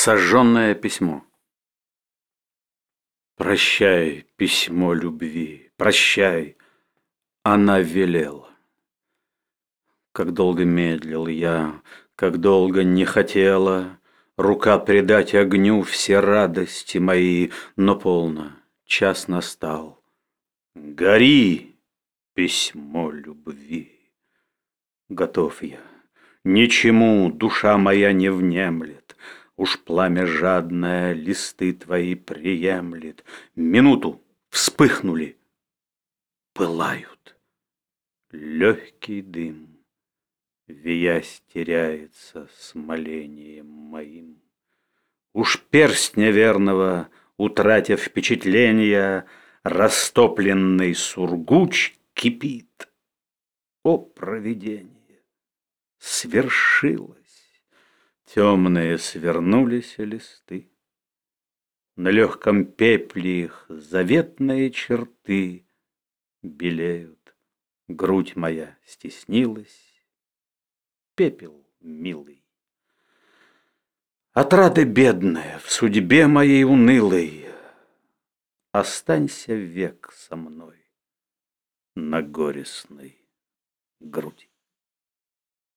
Сожженное письмо. Прощай, письмо любви, прощай, она велела. Как долго медлил я, как долго не хотела Рука предать огню все радости мои, Но полно, час настал. Гори, письмо любви. Готов я, ничему душа моя не внемлет, Уж пламя жадное листы твои приемлет. Минуту вспыхнули, пылают. Легкий дым, виясь, теряется с молением моим. Уж перстня верного, утратив впечатления, Растопленный сургуч кипит. О, провидение! Свершилось! Темные свернулись листы, На легком пепле их заветные черты Белеют, грудь моя стеснилась, Пепел милый. Отрада бедная в судьбе моей унылой, Останься век со мной на горестной груди.